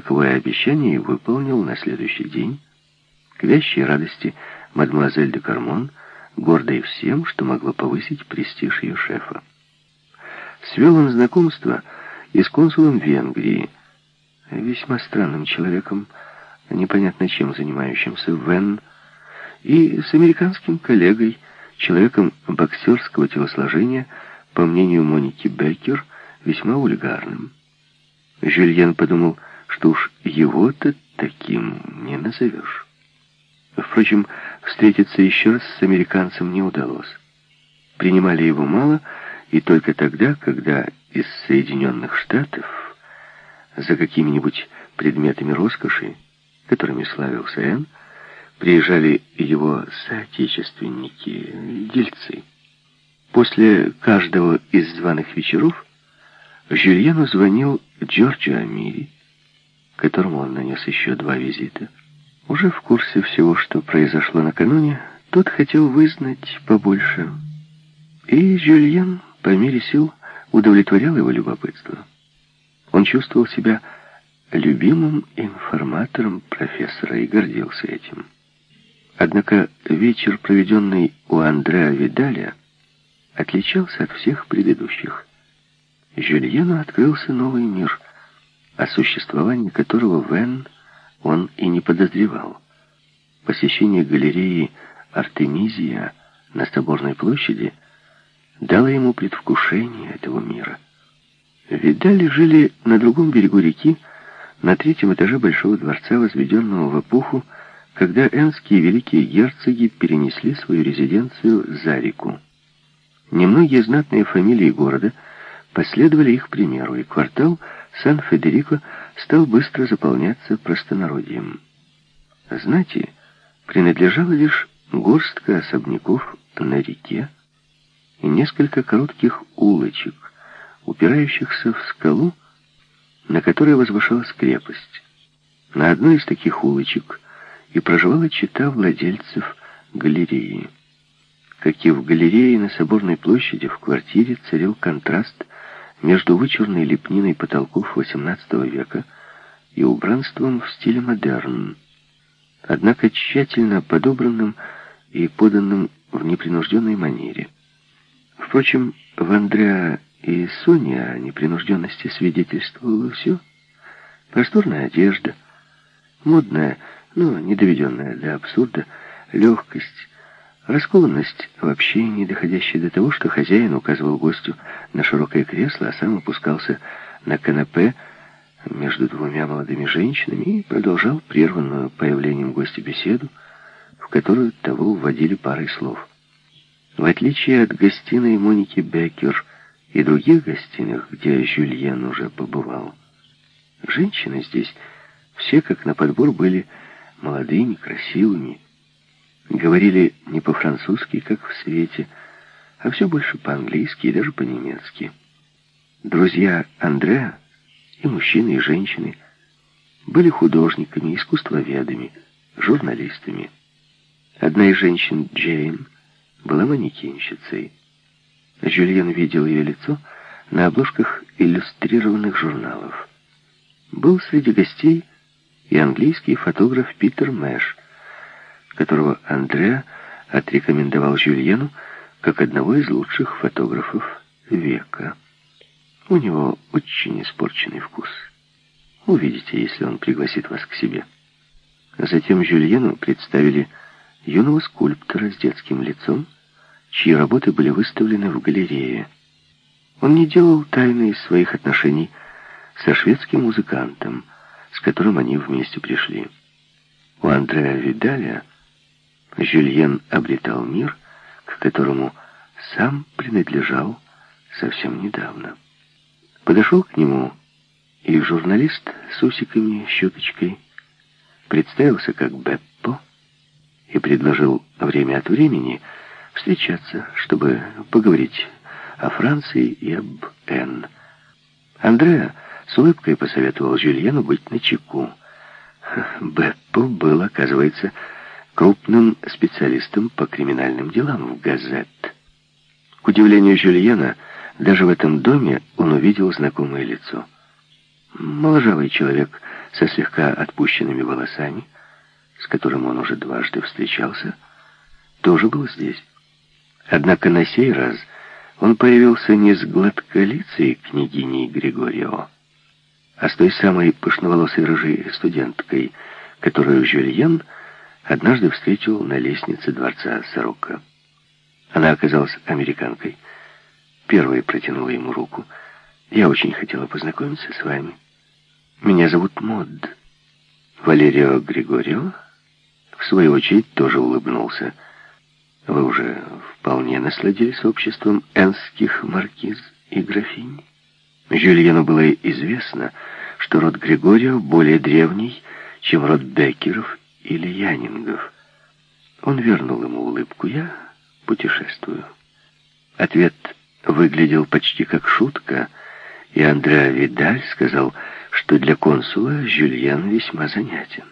каковое обещание выполнил на следующий день. К вящей радости мадемуазель де Кармон, гордой всем, что могло повысить престиж ее шефа. Свел он знакомство и с консулом Венгрии, весьма странным человеком, непонятно чем занимающимся Вен, и с американским коллегой, человеком боксерского телосложения, по мнению Моники Беккер, весьма ульгарным. Жюльен подумал, что уж его-то таким не назовешь. Впрочем, встретиться еще раз с американцем не удалось. Принимали его мало, и только тогда, когда из Соединенных Штатов за какими-нибудь предметами роскоши, которыми славился Эн, приезжали его соотечественники, дельцы. После каждого из званых вечеров Жюльену звонил Джорджо Амири, которому он нанес еще два визита. Уже в курсе всего, что произошло накануне, тот хотел вызнать побольше. И Жюльен, по мере сил, удовлетворял его любопытство. Он чувствовал себя любимым информатором профессора и гордился этим. Однако вечер, проведенный у Андреа Видаля, отличался от всех предыдущих. Жюльену открылся новый мир, о существовании которого Вен он и не подозревал. Посещение галереи Артемизия на Соборной площади дало ему предвкушение этого мира. Видали жили на другом берегу реки, на третьем этаже Большого дворца, возведенного в эпоху, когда энские великие герцоги перенесли свою резиденцию за реку. Немногие знатные фамилии города последовали их примеру, и квартал Сан-Федерико стал быстро заполняться простонародьем. Знати принадлежала лишь горстка особняков на реке и несколько коротких улочек, упирающихся в скалу, на которой возвышалась крепость. На одной из таких улочек и проживала чита владельцев галереи. Как и в галерее на Соборной площади, в квартире царил контраст между вычурной лепниной потолков XVIII века и убранством в стиле модерн, однако тщательно подобранным и поданным в непринужденной манере. Впрочем, в Андреа и Соне о непринужденности свидетельствовало все. Просторная одежда, модная, но не доведенная до абсурда, легкость, раскованность в общении, доходящая до того, что хозяин указывал гостю на широкое кресло, а сам опускался на канапе между двумя молодыми женщинами и продолжал прерванную появлением гостя беседу, в которую того вводили парой слов. В отличие от гостиной Моники Беккер и других гостиных, где Жюльен уже побывал, женщины здесь все как на подбор были молодыми, красивыми, говорили не по-французски, как в свете, а все больше по-английски и даже по-немецки. Друзья Андреа, и мужчины, и женщины, были художниками, искусствоведами, журналистами. Одна из женщин, Джейн, была манекенщицей. Жюльен видел ее лицо на обложках иллюстрированных журналов. Был среди гостей и английский фотограф Питер Мэш, которого Андреа отрекомендовал Жюльену как одного из лучших фотографов века. У него очень испорченный вкус. Увидите, если он пригласит вас к себе. Затем Жюльену представили юного скульптора с детским лицом, чьи работы были выставлены в галерее. Он не делал тайны из своих отношений со шведским музыкантом, с которым они вместе пришли. У Андреа Видаля Жюльен обретал мир, к которому сам принадлежал совсем недавно. Подошел к нему и журналист с усиками, щеточкой, представился как Беппо и предложил время от времени встречаться, чтобы поговорить о Франции и об Н. Андреа с улыбкой посоветовал Жюльену быть начеку. Беппо был, оказывается, крупным специалистом по криминальным делам в газет. К удивлению Жюльена, даже в этом доме он увидел знакомое лицо. Моложавый человек со слегка отпущенными волосами, с которым он уже дважды встречался, тоже был здесь. Однако на сей раз он появился не с гладколицей княгиней Григорио, а с той самой пышноволосой рыжей студенткой, которую Жюльен однажды встретил на лестнице дворца Сорока. Она оказалась американкой, первой протянула ему руку. «Я очень хотела познакомиться с вами. Меня зовут Мод». Валерио Григорио, в свою очередь, тоже улыбнулся. «Вы уже вполне насладились обществом энских маркиз и графинь?» Жюльену было известно, что род Григорио более древний, чем род Беккеров или Янингов. Он вернул ему улыбку. «Я путешествую». Ответ выглядел почти как шутка, и Андреа Видаль сказал, что для консула Жюльен весьма занятен.